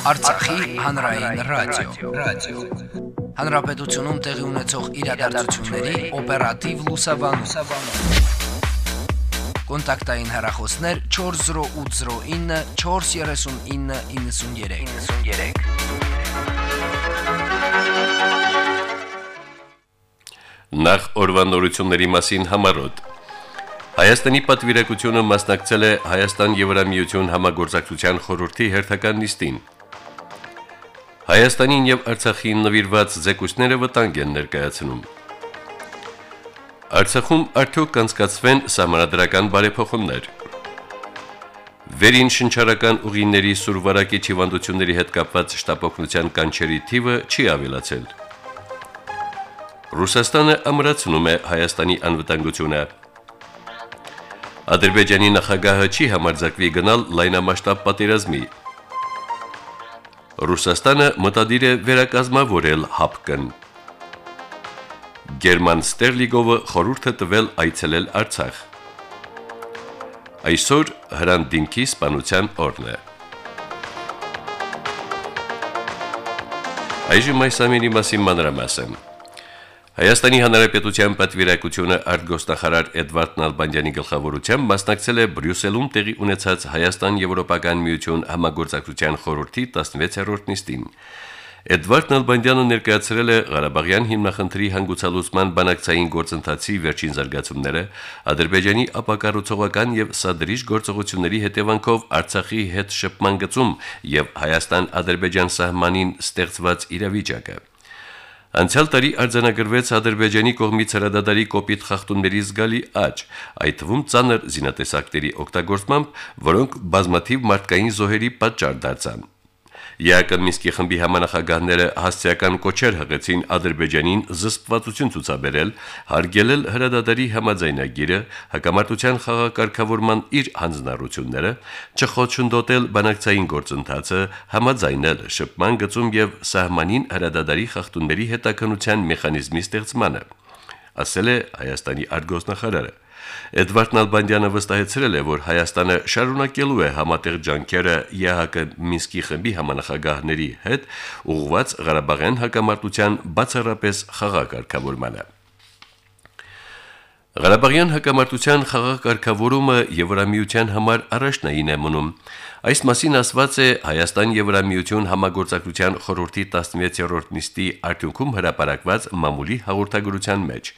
Արցախի հանրային ռադիո, ռադիո։ Հանրապետությունում տեղի ունեցող իրադարձությունների օպերատիվ լուսաբանում։ Կոնտակտային հեռախոսներ 40809 43993։ 93 Նախ օրվանորությունների մասին համարոտ Հայաստանի պատվիրակությունը մասնակցել է Հայաստան-Եվրամիություն համագործակցության խորհրդի հերթական նիստին։ Հայաստանին եւ Արցախին նվիրված զեկույցները վտանգ են ներկայացնում։ Արցախում արդյոք կանցկացվեն համանդրական բարեփոխումներ։ Վերին շնչարական ուղիների սուրվարակի հիվանդությունների հետ կապված շտապօգնության կանչերի թիվը չի ավելացել։ Ռուսաստանը ամրացնում է Հայաստանի անվտանգությունը։ Ադրբեջանի նախագահը չի համարձակվի գնալ լայնամասշտաբ պատերազմի։ Ռուսաստանը մտադիր է վերակազմավորել ՀԱՊԿ-ն։ Գերման Ստերլիգովը խորհուրդ է տվել այցելել Արցախ։ Այսօր հրանտինքի սպանության օրն է։ Այժմ այս ամենի մասին մանրամասն։ Հայաստանի Հանրապետության պատվիրակությունը արտգոսնախարար Էդվարդ Նալբանդյանի գլխավորությամբ մասնակցել է Բրյուսելում տեղի ունեցած Հայաստան-Եվրոպական միություն համագործակցության խորհրդի 16-րդ նիստին։ Էդվարդ Նալբանդյանը ներկայացրել է Ղարաբաղյան հիմնախնդրի հանգուցալուծման բանակցային գործընթացի վերջին զարգացումները, Ադրբեջանի ապակառուցողական եւ սադրիչ գործողությունների հետևանքով Արցախի հետ շփման գծում եւ Հայաստան-Ադրբեջան սահմանին ստեղծված իրավիճակը։ Անցյալ տարի արձանագրվեց Ադրբեջանի կողմից հրադադարի կոպիտ խախտումների զգալի աճ, այդ թվում ցաներ զինատեսակների օգտագործմամբ, որոնք բազմաթիվ մարդկային զոհերի պատճառ դարձան։ ԵԱԿ Միսկի խմբի համանախագահները հասցեական կոչեր հղեցին Ադրբեջանին զսպվածություն ցուցաբերել, հարգելել հրադադարի համաձայնագիրը, հակամարտության խաղակարգավորման իր հանձնառությունները, չխոչընդոտել բանակցային գործընթացը, համաձայնել շփման գծում եւ սահմանին հրադադարի խախտումների հետաքնության մեխանիզմի ստեղծմանը, ասել է Հայաստանի արտգոսնախարարը։ Էդվարդ Նալբանդյանը վստահեցրել է, որ Հայաստանը շարունակելու է համատեղ ջանքերը ԵՀԿ Մինսկի խմբի համանախագահների հետ ուղղված Ղարաբաղյան հակամարտության բացառապես խաղակարգավորմանը։ Ղարաբաղյան հակամարտության խաղակարգավորումը Եվրամիության համար առաջնային է մնում։ Այս մասին ասված է Հայաստան-Եվրամիություն համագործակցության խորհրդի 16-րդ նիստի արդյունքում հրապարակված մամուլի հաղորդագրության մեջ։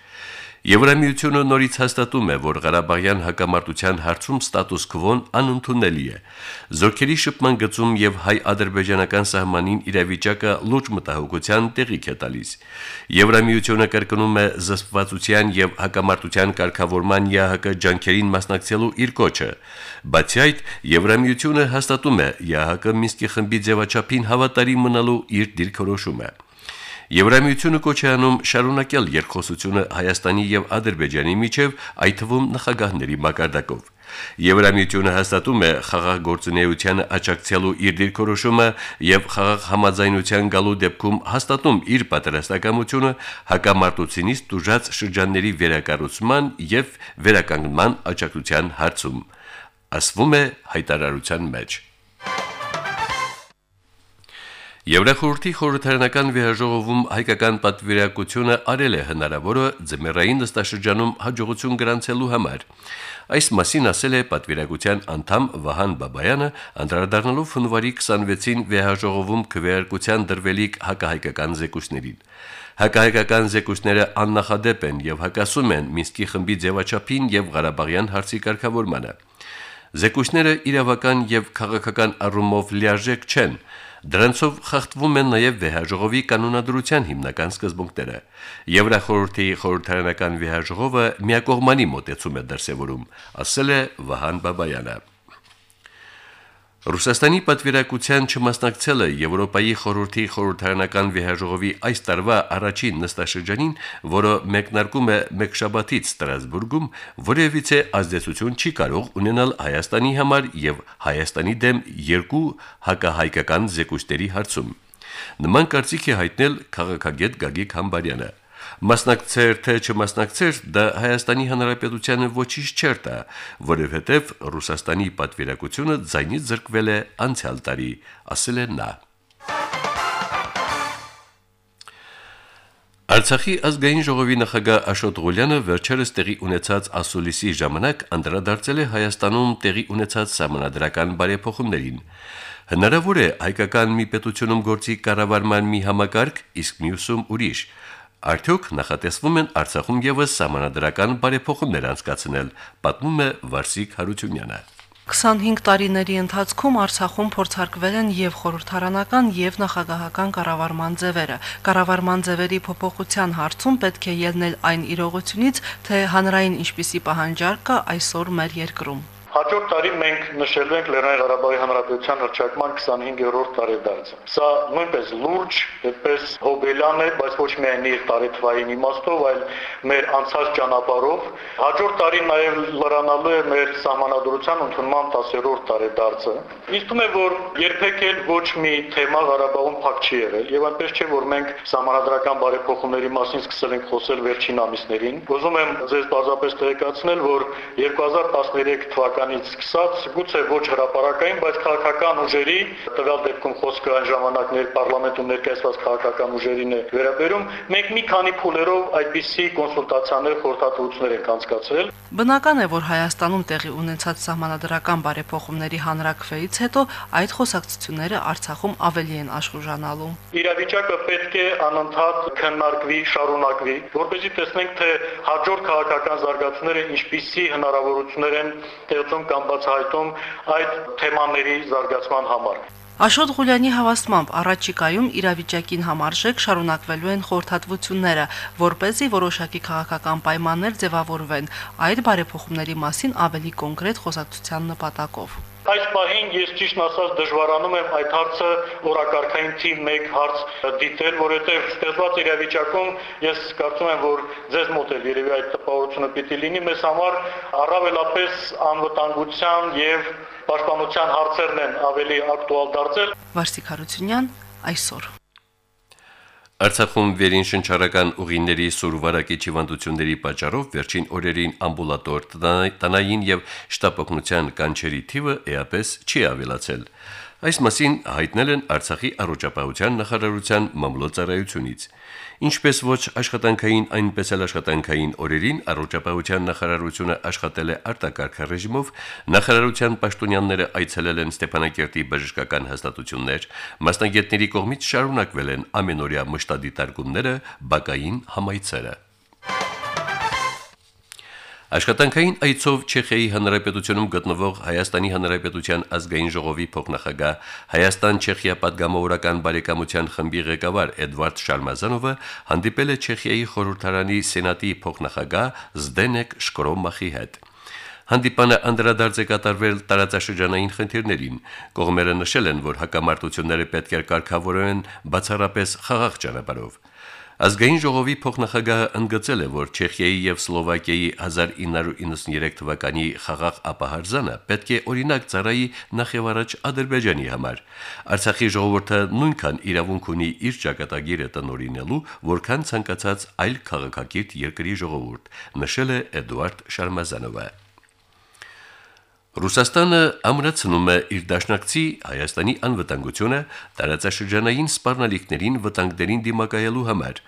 Եվրամիությունը նորից հաստատում է, որ Ղարաբաղյան հակամարտության հարցում ստատուս քվոն անընդունելի է։ Զորքերի շփման գծում եւ հայ-ադրբեջանական սահմանին իրավիճակը լուրջ մտահոգության տեղիք է տալիս։ Եվրամիությունը կրկնում է զսպվածության եւ հակամարտության կարգավորման ՀՀԿ ջանքերին մասնակցելու իր կոչը։ Բացի այդ, Եվրամիությունը հաստատում է ՀՀԿ Մինսկի խմբի ձևաչափին հավատարիմ մնալու իր դիրքորոշումը։ Եվրամիությունը կոչ է անում շարունակել երկխոսությունը Հայաստանի եւ Ադրբեջանի միջև, այդ թվում նախագահների մակարդակով։ Եվրամիությունը հաստատում է խաղաղ գործունեությանը աջակցելու իր դիրքորոշումը եւ խաղաղ համաձայնության գալու դեպքում հաստատում իր պատրաստակամությունը հակամարտությունից դժուժած շրջանների վերակառուցման եւ վերականգնման աջակցության հարցում, ասվում է հայտարարության մեջ։ Եվրախորհրդի խորհրդարանական վեհաժողովում հայկական պատվիրակությունը արել է հնարավորը ձմեռային նստաշրջանում հաջողություն գրանցելու համար։ Այս մասին ասել է պատվիրակության անդամ Վահան Բաբայանը, անդրադառնալով հունվարի 26-ին վեհաժողովում քվեարկության դրվելիք հակահայկական զեկույցներին։ Հակահայկական զեկույցները աննախադեպ են եւ հակասում են Մինսկի խմբի ձևաչափին եւ Ղարաբաղյան հարցի կարգավորմանը։ Զեկույցները իրավական եւ քաղաքական առումով լիարժեք չեն, Դրանցով խախտվում են նաև վեհաժողովի կանոնադրության հիմնական սկզբունքները։ Եվրախորհրդի խորհրդարանական վեհաժողովը միակողմանի մոտեցում է դրսևորում, ասել է Վահան Բաբայանը։ Ռուսաստանի պատվիրակության չմասնակցելը Եվրոպայի խորհրդի խորհրդարանական վեհաժողովի այս տարվա առաջին նստաշրջանին, որը մեկնարկում է մեկ շաբաթից Ստրասբուրգում, որևիցե ազդեցություն չի կարող ունենալ Հայաստանի համար եւ Հայաստանի դեմ երկու հակահայկական զեկույցների հարցում։ Նման կարծիք է հայտնել քաղաքագետ Գագիկ Համբարյանը։ Մասնակցեր թե չմասնակցեր, դա Հայաստանի Հանրապետությանը ոչինչ չեր տա, որովհետև Ռուսաստանի պատվիրակությունը ձայնից զրկվել է անցյալ տարի, ասել է նա։ Արցախի ազգային ժողովի նախագահ Աշոտ Ղուլյանը վերջերս տեղի ունեցած ասուլիսի ժամանակ անդրադարձել է Հայաստանում տեղի ունեցած համանդրական բարեփոխումներին։ Հնարավոր է հայկական մի պետությունում գործի կառավարման մի համակարգ, իսկ մյուսում ուրիշ։ մի Արդյոք նախատեսվում են Արցախում եւս համանդրական բարեփոխումներ անցկացնել, պատմում է Վարսիկ Հարությունյանը։ 25 տարիների ընթացքում Արցախում փորձարկվել են եւ խորհրդարանական եւ նախագահական կառավարման ձևերը։ Կառավարման ձևերի փոփոխության հարցում պետք է ելնել այն իրողությունից, թե հանրային ինչպիսի պահանջարկ կա այսօր մեր երկրում։ Հաջորդ տարի մենք նշելու ենք Լեռնային Ղարաբաղի Հանրապետության հռչակման 25-րդ տարեդարձը։ Սա նույնպես լուրջ, այդպես հոբելյան է, բայց ոչ միայն իր տարեթվային իմաստով, այլ մեր անցած ճանապարհով։ Հաջորդ տարի նաև լրանալու է մեր սահմանադրության ընդունման 10-րդ տարեդարձը։ Ինձ թվում է, որ երբեք էլ ոչ մի թեմա Ղարաբաղում փակ չի եղել, եւ այնպես չէ, որ մենք սահմանադրական բարեփոխումների մասին սկսել ենք խոսել վերջին ամիսներին։ Ուզում եմ ձեզ բազապես տեղեկացնել, որ 2013 թվականի թվականից սկսած գուցե ոչ հրաապարական, բայց քաղաքական ուժերի, տվյալ դեպքում խոսքը այն ժամանակներ parlamentum ներկայացված քաղաքական ուժերին է վերաբերում, մենք մի քանի փուլերով այդպիսի կոնսուլտացիաներ, խորհրդատվություններ ենք անցկացրել։ Բնական է, որ Հայաստանում տեղի ունեցած սահմանադրական բարեփոխումների հանրակրվեից հետո այդ խոսակցությունները Արցախում ավելի են աշխուժանալու։ Իրավիճակը պետք է անընդհատ քննարկվի, շարունակվի, որպեսզի տեսնենք, թե հաջորդ քաղաքական զարգացումները ինչպիսի հնարավորություններ են տեղ ստեղծում կամ բացահայտում այդ թեմաների զարգացման համար։ Աշոտ Ղուլյանի հավաստմամբ առաջիկայում իրավիճակին համարժեք շարունակվելու են խորհրդատվությունները, որ เป զի որոշակի քաղաքական պայմաններ ձևավորվեն այդ բարեփոխումների մասին ավելի կոնկրետ խոսակցության նպատակով։ Այս պահին ես ճիշտ ասած դժվարանում եմ այդ հարցը օրակարգային թիվ 1 հարց դիտել, որովհետև ստեղծված իրավիճակում ես կարծում եմ, որ ձեզ մոտ էլ երևի այդ տպավորությունը պիտի լինի մեզ համար առավելապես անվտանգության եւ պաշտպանության հարցերն են ավելի ակտուալ դարձել։ Վարսիկ Հարությունյան այսօր Արցախում վերին շնչառական ուղիների սուրվարակի հիվանդությունների պատճառով վերջին օրերին ամբուլատոր տնային եւ շտապօգնության կանչերի թիվը էապես չի ավելացել։ Այս մասին հայտնել են Արցախի առողջապահության նախարարության մամլոյցարայությունից։ Ինչպես ոչ աշխատանքային, այնպես էլ աշխատանքային օրերին առողջապահության նախարարությունը աշխատել է արտակարգ ռեժիմով, նախարարության պաշտոնյաները այցելել են Ստեփանակերտի բժշկական հաստատություններ, մասնագետների կողմից շարունակվել են ամենօրյա մշտադիտարկումները, բակային համայցերը։ Աշխատանքային այցով Չեխիայի Հանրապետությունում գտնվող Հայաստանի Հանրապետության ազգային ժողովի փոխնախագահ Հայաստան-Չեխիա падգամավորական բարեկամության խմբի ղեկավար Էդվարդ Շարմազանովը հանդիպել է Չեխիայի խորհրդարանի սենատի փոխնախագահ Զդենեկ Շկրոմախի հետ։ Հանդիպանը անդրադարձ է կատարվել տարածաշրջանային խնդիրներին։ Կողմերը նշել են, որ հակամարտությունները պետք է կարգավորեն բացառապես խաղաղ ճանապարհով։ Ազգային ժողովի փոխնախագահը ընդգծել է, որ Չեխիայի եւ Սլովակիայի 1993 թվականի խաղաղ ապահարզանը պետք է օրինակ ծառայի նախևառաջ Ադրբեջանի համար։ Արցախի ժողովուրդը նույնքան իրավունք ունի իր ճակատագիրը տնորինելու, որքան ցանկացած այլ քաղաքակիրթ երկրի ժողովուրդ, նշել է Էդուարդ Շարմազանովը։ Ռուսաստանը ամրացնում է իր դաշնակցի Հայաստանի անվտանգությունը տարածաշրջանային սպառնալիքներին վտանգներին դիմակայելու համար։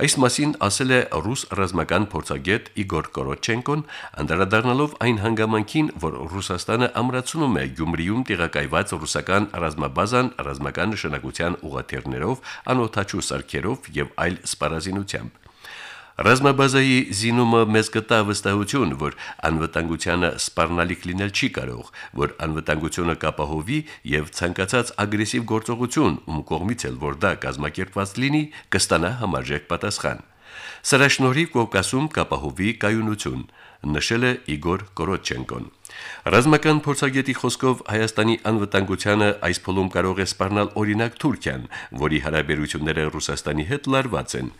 Այս մասին ասել է ռուս ռազմական փորձագետ Իգոր Կորոչենկոն, անդրադառնալով այն հանգամանքին, որ Ռուսաստանը ամրացնում է Գյումրիում տեղակայված ռուսական ռազմաբազան ռազմական նշանակության ուղաթիռներով, անօթաչու սարքերով եւ այլ սպառազինությամբ։ Ռազմաբազայի զինումը մեզ կտա վստահություն, որ անվտանգությանը սպառնալիք լինել չի կարող, որ անվտանգությունը կապահովի եւ ցանկացած ագրեսիվ գործողություն, ում կողմից էլ որ դա կազմակերպված լինի, կստանա համարժեք պատասխան։ Սրա շնորհիվ Կովկասում կապահովի կայունություն, նշել է Իգոր Կորոչենկոն։ Ռազմական փորձագետի խոսքով Հայաստանի անվտանգությանը այս փուլում կարող է սպառնալ օրինակ Թուրքիան, որի հարաբերությունները Ռուսաստանի հետ լարված են։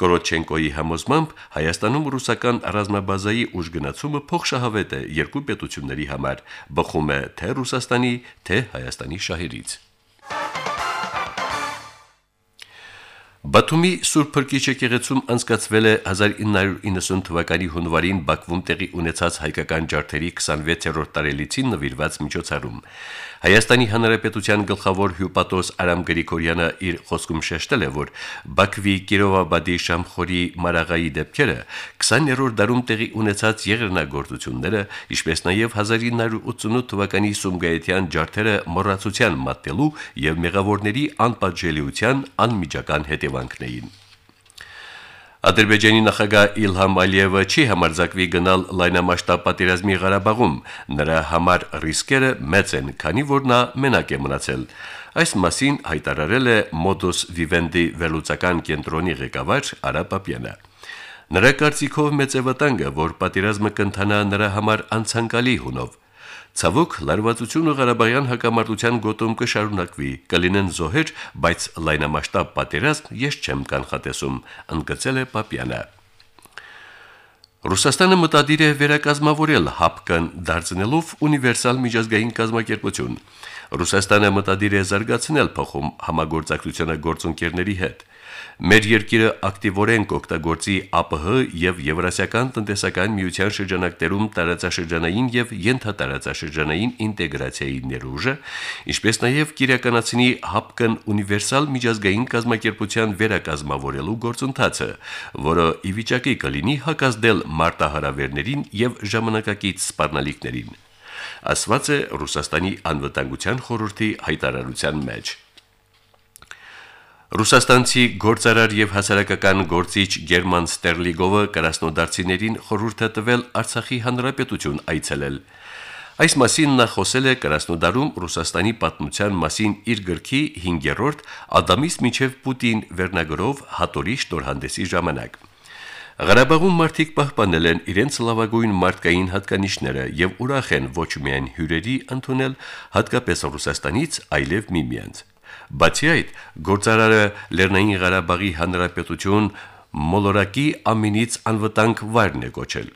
Կորոչենկոյի համոզմամբ Հայաստանում ռուսական ռազմաբազայի ուժգնացումը փոխշահավետ է երկու պետությունների համար, բխում է թե Ռուսաստանի, թե Հայաստանի շահերից։ Բաթումի Սուրբ Փրկիչ եկեղեցում անցկացվել է 1990 թվականի հունվարին Բաքվում տեղի ունեցած հայկական ջարդերի 26-րդ տարելիցին նվիրված միջոցառում։ Հայաստանի Հանրապետության գլխավոր հյուպատոս Արամ Գրիգորյանը իր խոսքում շեշտել է, որ Բաքվի Կիրովաբադի Շամխորի Մարաղայի դեպքերը 20-րդ դարում տեղի ունեցած եղերնագործությունները, ինչպես նաև 1988 թվականի Սումգայիթյան ջարդերը մոռացության մատելու եւ մեղավորների անպատժելիության անմիջական հետևանքն էին։ Ադրբեջանի նախագահ Իլհամ Ալիևը չի համարձակվի գնալ լայնամասշտաբ պատերազմի Ղարաբաղում։ Նրա համար ռիսկերը մեծ են, քանի որ նա մենակ է մնացել։ Այս մասին հայտարարել է Modus Vivendi վերլուծական կենտրոնի ղեկավար Արա Պապյանը։ Նրա կարծիքով մեծ է վտանգը, որ պատերազմը կընթանա նրա համար անցանկալի հունով։ Ցավոք լարվածությունը Ղարաբաղյան հակամարտության գոտում կշարունակվի, կլինեն զոհեր, բայց լայնամասշտաբ պատերազմ ես չեմ կանխատեսում, ընդգծել է Պապյանը։ Ռուսաստանը մտադիր է վերակազմավորել ՀԱՊԿ-ն դարձնելով ունիվերսալ միջազգային կազմակերպություն։ Ռուսաստանը մտադիր է զարգացնել փոխում համագործակցությունը գործընկերների հետ։ Մեր երկիրը ակտիվորեն կօգտագործի ԱՊՀ եւ Եվրասիական տնտեսական միության շրջանակներում տարածաշրջանային եւ ենթատարածաշրջանային ինտեգրացիայի ներուժը, ինչպես նաեւ կիրականացնի ՀԱՊԿ-ն ունիվերսալ միջազգային կազմակերպության վերակազմավորելու գործընթացը, որը ի վիճակի կլինի հակազդել մարտահրավերներին եւ ժամանակակից սպառնալիքներին ասված է Ռուսաստանի անվտանգության խորհրդի հայտարարության մեջ։ Ռուսաստանցի գործարար եւ հասարակական գործիչ Գերման Ստերլիգովը կրասնոդարցիներին խորհուրդ է տվել Արցախի հանրապետություն այցելել։ Այս մասին նա խոսել է Կրասնոդարում Ռուսաստանի պատմության մասին իր գրքի 5-րդ Ադամից միջև Պուտին վերնագրով հատորի շնորհանդեսի ժամանակ։ Ղարաբաղում մարդիկ պահպանել են իրենց լավագույն մարդկային հատկանիշները եւ ուրախ են ոչ միայն հյուրերի ընդունել, հատկապես Ռուսաստանից, այլև միմյանց։ Բացի այդ, գործարարը Լեռնային Ղարաբաղի Հանրապետություն մոլորակի ամինից անվտանգ վայրն է կոչել։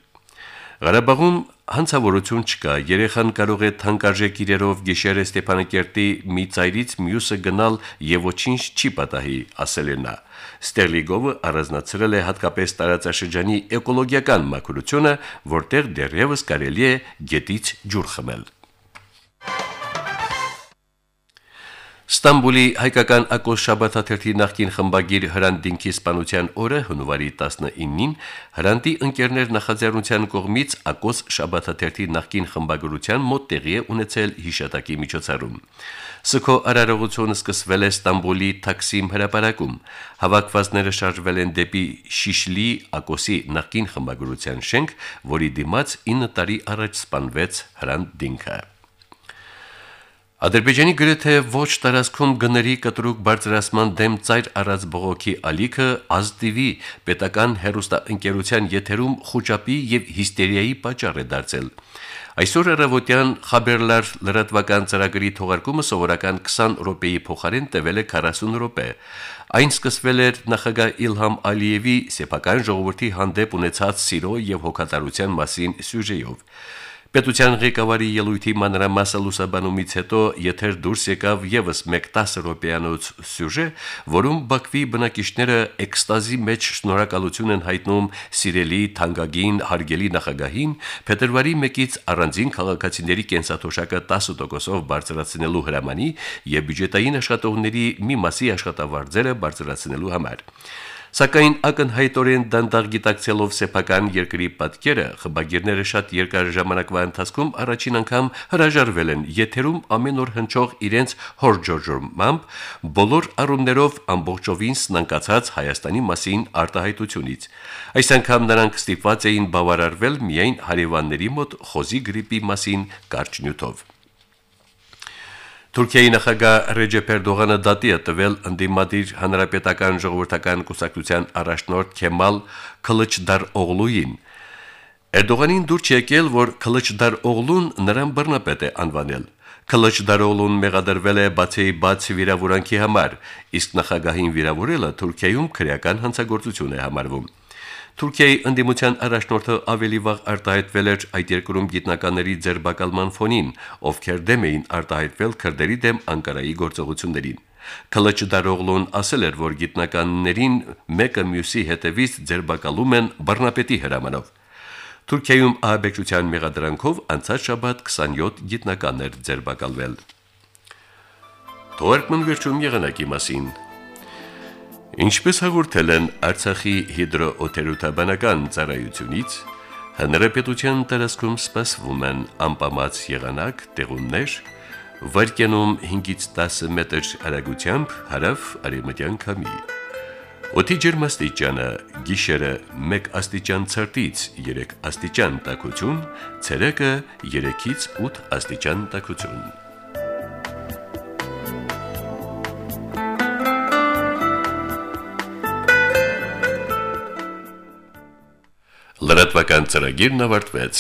Ղարաբաղում հանցավորություն չկա, երեխան կարող է թանկարժեք իրերով գիշերը Ստեփանակերտի մի ծայրից մյուսը գնալ եւ ոչինչ չի պատահի, ասել է նա։ Ստերլիգովը առանձնացրել է հատկապես տարածաշրջանի էկոլոգիական մակրությունը, որտեղ դեռևս կարելի է գետից ջուր խմել։ Ստամբուլի հայկական Ակոս Շաբաթաթերթի նախկին խմբագիր Հրանտ Դինքի սպանության օրը հունվարի 19-ին Հրանտի ընկերներ նախաձեռնության կողմից Ակոս Շաբաթաթերթի նախկին խմբագրության մոտ տեղի է ունեցել հիշատակի միջոցառում։ Սքո արարողությունը սկսվել է Ստամբուլի Թաքսիմ հրապարակում։ Հավաքվածները շարժվել են դեպի Շիշլի Ակոսի նախկին խմբագրության շենք, որի դիմաց 9 տարի առաջ սպանվեց Հրանտ Դինքը։ Ադրբեջանի գրեթե ոչ տարածքում գների կտրուկ բարձրացման դեմ ծայր առած բողոքի ալիքը ազդիվի պետական հերոստաընկերության եթերում խոճապի եւ հիստերիայի պատճառ է դարձել։ Այսօր առավոտյան Խաբերլար լրատվական ծրագրի թողարկումը սովորական 20 րոպեի փոխարեն տևել է 40 րոպե։ Այն սկսվել էր նախագահ Իլհամ Ալիևի սեփական ժողովրդի հանդեպ ունեցած սիրո եւ հոգատարության մասին սյուժեով։ Պետության ղեկավարի ելույթի մանրամասը լուսաբանումից հետո եթեր դուրս եկավ եւս 1-10 րոպեանոց սյուժե, որում Բաքվի բնակիչները էկստազի մեջ շնորհակալություն են հայտնում սիրելի թանկագին հարգելի նախագահին փետրվարի 1-ից առանձին քաղաքացիների կենսաթոշակը 10%-ով բարձրացնելու հրամանի եւ բյուջետային աշխատողների մի մասի աշխատավարձերը բարձրացնելու համար։ Սակայն ակնհայտորեն դանդաղ գիտակցելով սեփական երկրի պատկերը, խմբագիրները շատ երկար ժամանակվա ընթացքում առաջին անգամ հրաժարվել են եթերում ամեն օր հնչող իրենց հորջորջումամբ բոլոր առումներով ամբողջովին սնանկացած Հայաստանի մասին արտահայտությունից։ Այս անգամ նրանք ստիպված էին բավարարվել միայն հարևանների մոտ խոզի գրիպի մասին կարճ նյութով։ Թուրքիայի նախագահ Ռեջեփ Էրդողանը դատի է տվել ընդդիմադիր հանրապետական ժողովրդական կուսակցության առաջնորդ Քեմալ Քլիչդար Օղլուին։ Էրդողանին դուր չեկել, որ Քլիչդար Օղլուն նրան բռնապետ է անվանել։ Քլիչդար Օղլուն մեղադրվել է բացի բաց վիրավորանքի համար, իսկ նախագահին վիրավորելը Թուրքիայում քրեական հանցագործություն է համարվում։ Թուրքիայի ընդդիմության առաջնորդը ավելի վաղ արտահայտվել էր այդ երկրում գիտնականների ձերբակալման ֆոնին, ովքեր դեմ էին արտահայտվել քրդերի դեմ Անկարայի գործողություններին։ Քլաչդարօղլուն ասել էր, որ գիտնականներին մեկը մյուսի հետևից ձերբակալում են բռնապետի հրամանով։ Թուրքիայում ահաբեկչության մեղադրանքով անցած շաբաթ 27 գիտնականներ ձերբակալվել։ Թուրքմեն վերջում եղանակի մասին։ Ինչպես հաղորդել են Արցախի հիդրոօթերոթաբանական ծառայությունից, հնարեպետության տարածքում սպասվում են անպամած եղանակ, տեղումներ, վարկյանում 5-ից 10 մետր հեռագությամբ հարավ արևմտյան քամի։ Օդի ջերմաստիճանը՝ գիշերը 1 աստիճան ցրտից 3 աստիճան տաքություն, ցերեկը 3-ից 8 աստիճան տաքություն։ Լրատվական ծրագիրն ավարտվեց։